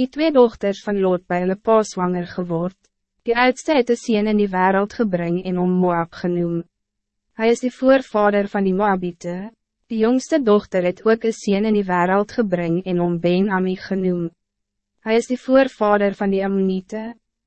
Die twee dochters van Lot by hulle pa zwanger geword. Die oudste het een sien in die wereld gebring en om Moab genoem. Hij is de voorvader van die Moabite. Die jongste dochter het ook een sien in die wereld gebring en om Ben Ami genoem. Hij is de voorvader van die Ammonite.